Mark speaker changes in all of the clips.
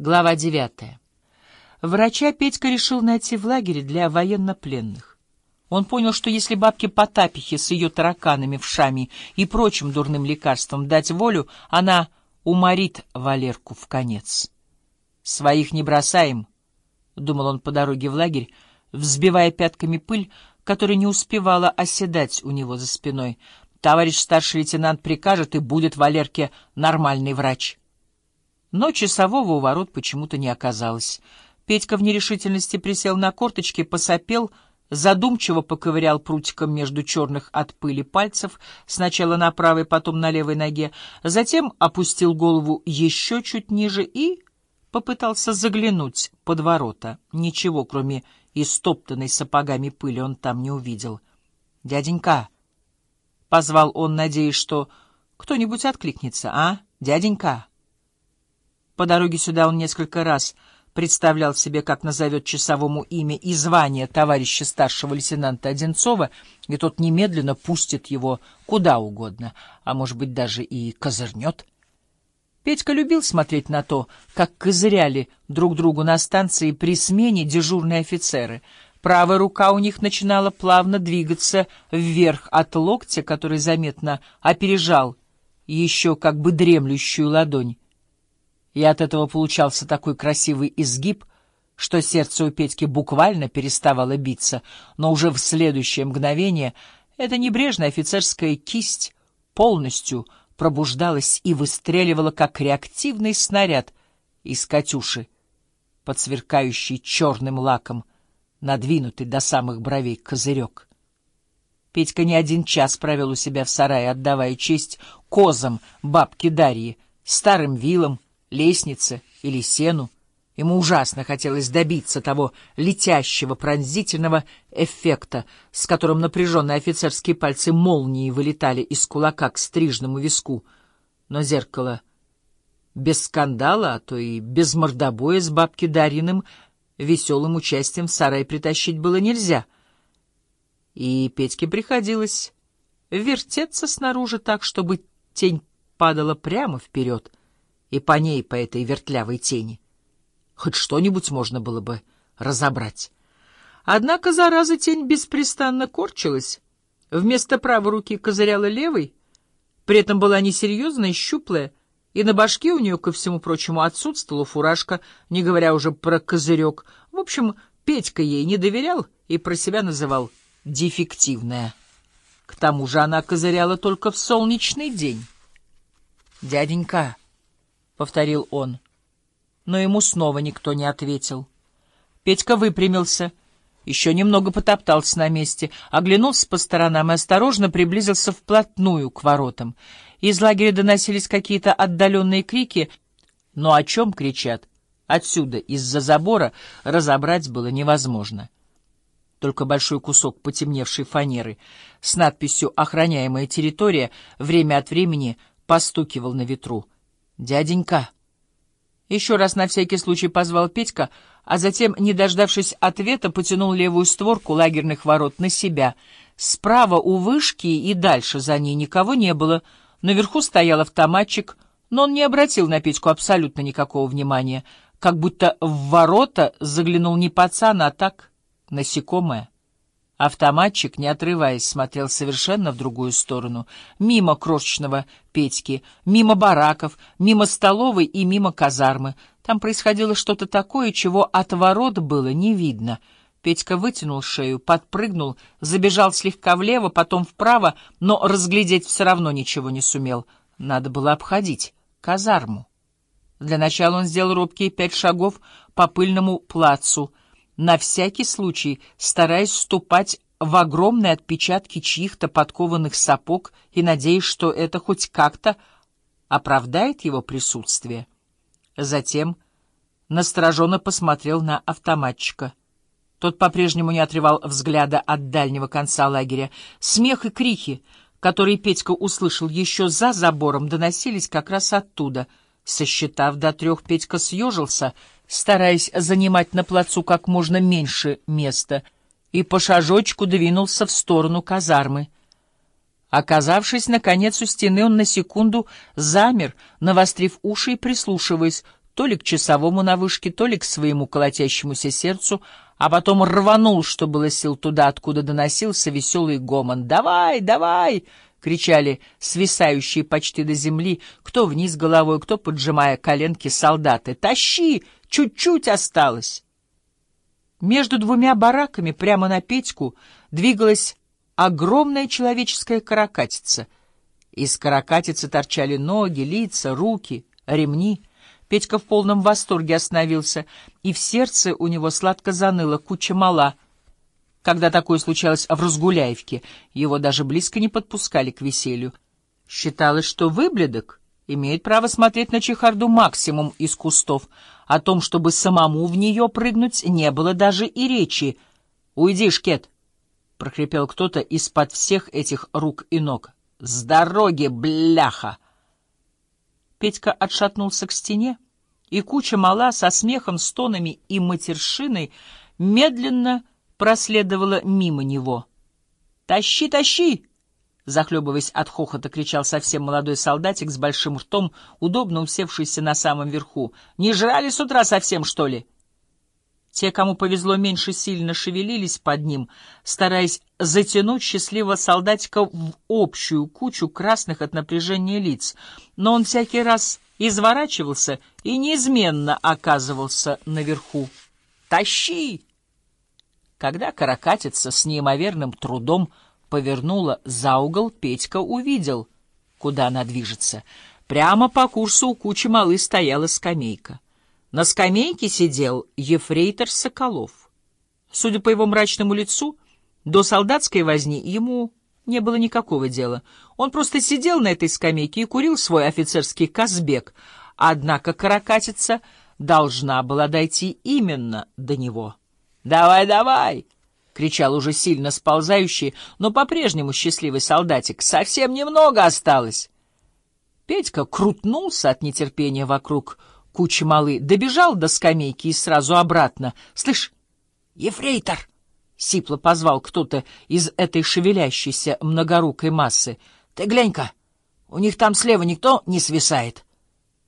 Speaker 1: Глава девятая. Врача Петька решил найти в лагере для военнопленных. Он понял, что если бабке Потапихе с ее тараканами, вшами и прочим дурным лекарством дать волю, она уморит Валерку в конец. «Своих не бросаем», — думал он по дороге в лагерь, взбивая пятками пыль, которая не успевала оседать у него за спиной. «Товарищ старший лейтенант прикажет, и будет Валерке нормальный врач». Но часового у ворот почему-то не оказалось. Петька в нерешительности присел на корточки, посопел, задумчиво поковырял прутиком между черных от пыли пальцев, сначала на правой, потом на левой ноге, затем опустил голову еще чуть ниже и попытался заглянуть под ворота. Ничего, кроме истоптанной сапогами пыли, он там не увидел. «Дяденька!» — позвал он, надеясь, что кто-нибудь откликнется. «А, дяденька?» По дороге сюда он несколько раз представлял себе, как назовет часовому имя и звание товарища старшего лейтенанта Одинцова, и тот немедленно пустит его куда угодно, а может быть даже и козырнет. Петька любил смотреть на то, как козыряли друг другу на станции при смене дежурные офицеры. Правая рука у них начинала плавно двигаться вверх от локтя, который заметно опережал еще как бы дремлющую ладонь и от этого получался такой красивый изгиб, что сердце у Петьки буквально переставало биться, но уже в следующее мгновение эта небрежная офицерская кисть полностью пробуждалась и выстреливала, как реактивный снаряд из «Катюши», под сверкающий черным лаком, надвинутый до самых бровей козырек. Петька не один час провел у себя в сарае, отдавая честь козам бабки Дарьи, старым вилам, лестнице или сену. Ему ужасно хотелось добиться того летящего пронзительного эффекта, с которым напряженные офицерские пальцы молнии вылетали из кулака к стрижному виску. Но зеркало без скандала, а то и без мордобоя с бабки Дариным веселым участием в сарай притащить было нельзя. И Петьке приходилось вертеться снаружи так, чтобы тень падала прямо вперед — и по ней, по этой вертлявой тени. Хоть что-нибудь можно было бы разобрать. Однако, зараза, тень беспрестанно корчилась. Вместо правой руки козыряла левой, при этом была несерьезная, щуплая, и на башке у нее, ко всему прочему, отсутствовала фуражка, не говоря уже про козырек. В общем, Петька ей не доверял и про себя называл «дефективная». К тому же она козыряла только в солнечный день. «Дяденька», повторил он. Но ему снова никто не ответил. Петька выпрямился, еще немного потоптался на месте, оглянулся по сторонам и осторожно приблизился вплотную к воротам. Из лагеря доносились какие-то отдаленные крики, но о чем кричат? Отсюда, из-за забора, разобрать было невозможно. Только большой кусок потемневшей фанеры с надписью «Охраняемая территория» время от времени постукивал на ветру. «Дяденька!» Еще раз на всякий случай позвал Петька, а затем, не дождавшись ответа, потянул левую створку лагерных ворот на себя. Справа у вышки и дальше за ней никого не было. Наверху стоял автоматчик, но он не обратил на Петьку абсолютно никакого внимания, как будто в ворота заглянул не пацан, а так насекомое. Автоматчик, не отрываясь, смотрел совершенно в другую сторону, мимо крошечного Петьки, мимо бараков, мимо столовой и мимо казармы. Там происходило что-то такое, чего от ворот было не видно. Петька вытянул шею, подпрыгнул, забежал слегка влево, потом вправо, но разглядеть все равно ничего не сумел. Надо было обходить казарму. Для начала он сделал робкие пять шагов по пыльному плацу — на всякий случай стараясь ступать в огромные отпечатки чьих-то подкованных сапог и надеясь, что это хоть как-то оправдает его присутствие. Затем настороженно посмотрел на автоматчика. Тот по-прежнему не отрывал взгляда от дальнего конца лагеря. Смех и крики, которые Петька услышал еще за забором, доносились как раз оттуда. Сосчитав до трех, Петька съежился — стараясь занимать на плацу как можно меньше места, и по шажочку двинулся в сторону казармы. Оказавшись, наконец, у стены, он на секунду замер, навострив уши и прислушиваясь, то ли к часовому на вышке, то ли к своему колотящемуся сердцу, а потом рванул, что было сил туда, откуда доносился веселый гомон. «Давай, давай!» — кричали свисающие почти до земли, кто вниз головой, кто поджимая коленки солдаты. «Тащи! Чуть-чуть осталось!» Между двумя бараками прямо на Петьку двигалась огромная человеческая каракатица. Из каракатицы торчали ноги, лица, руки, ремни. Петька в полном восторге остановился, и в сердце у него сладко заныло куча мала. Когда такое случалось в Разгуляевке, его даже близко не подпускали к веселью. Считалось, что выбледок имеет право смотреть на чехарду максимум из кустов. О том, чтобы самому в нее прыгнуть, не было даже и речи. «Уйди, шкет!» — прохрипел кто-то из-под всех этих рук и ног. «С дороги, бляха!» Петька отшатнулся к стене, и куча мала со смехом, стонами и матершиной медленно проследовала мимо него. «Тащи, тащи!» Захлебываясь от хохота, кричал совсем молодой солдатик с большим ртом, удобно усевшийся на самом верху. «Не жрали с утра совсем, что ли?» Те, кому повезло меньше, сильно шевелились под ним, стараясь затянуть счастливого солдатика в общую кучу красных от напряжения лиц. Но он всякий раз изворачивался и неизменно оказывался наверху. «Тащи!» Когда каракатица с неимоверным трудом повернула за угол, Петька увидел, куда она движется. Прямо по курсу у кучи малы стояла скамейка. На скамейке сидел ефрейтор Соколов. Судя по его мрачному лицу, до солдатской возни ему не было никакого дела. Он просто сидел на этой скамейке и курил свой офицерский казбек, однако каракатица должна была дойти именно до него. «Давай, давай!» — кричал уже сильно сползающий, но по-прежнему счастливый солдатик. «Совсем немного осталось!» Петька крутнулся от нетерпения вокруг кучи малы, добежал до скамейки и сразу обратно. «Слышь, ефрейтор!» — сипло позвал кто-то из этой шевелящейся многорукой массы. «Ты глянь-ка, у них там слева никто не свисает.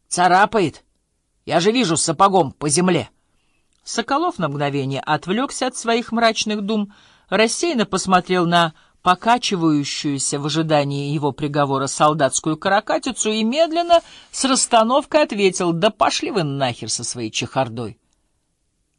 Speaker 1: Царапает. Я же вижу сапогом по земле». Соколов на мгновение отвлекся от своих мрачных дум, рассеянно посмотрел на покачивающуюся в ожидании его приговора солдатскую каракатицу и медленно с расстановкой ответил «Да пошли вы нахер со своей чехардой!»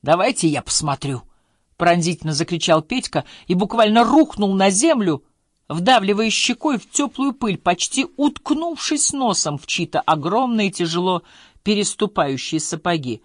Speaker 1: «Давайте я посмотрю!» — пронзительно закричал Петька и буквально рухнул на землю, вдавливая щекой в теплую пыль, почти уткнувшись носом в чьи-то огромные тяжело переступающие сапоги.